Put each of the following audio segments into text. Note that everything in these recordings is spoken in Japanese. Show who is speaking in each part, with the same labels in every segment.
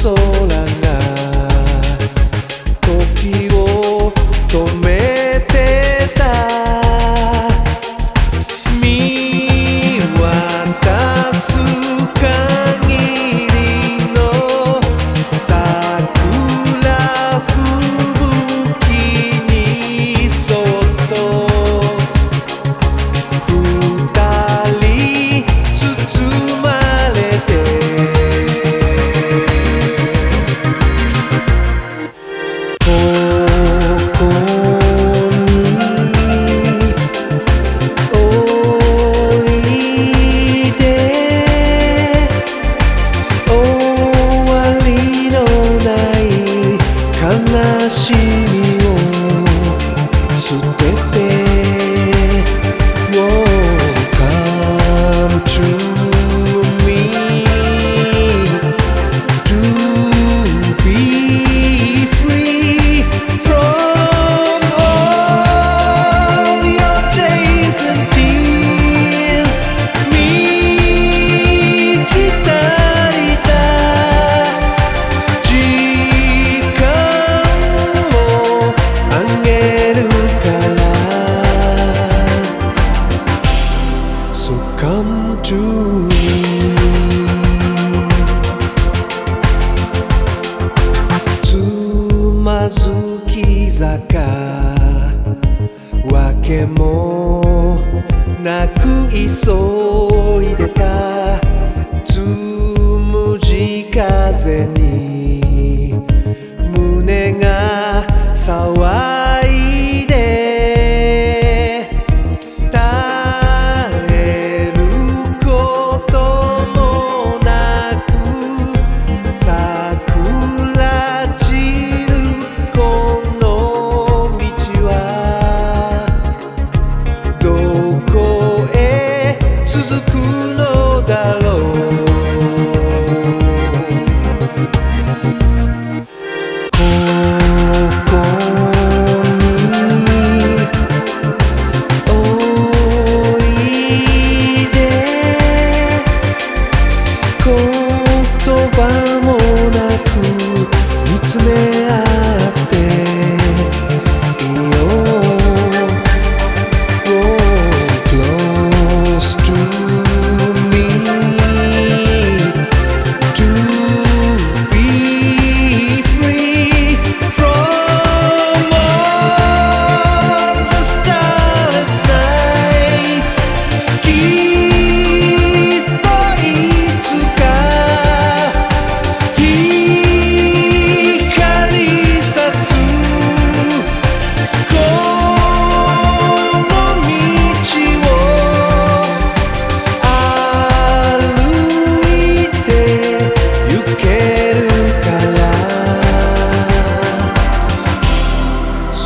Speaker 1: 空につまずき坂。わけもなく急いでた。つむじ風に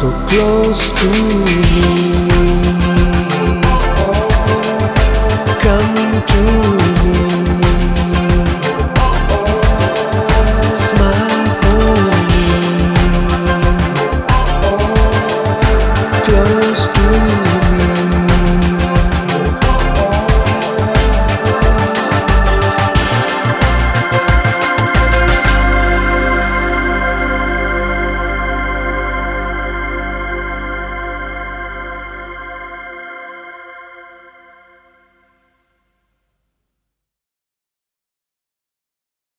Speaker 1: so close to me. Come to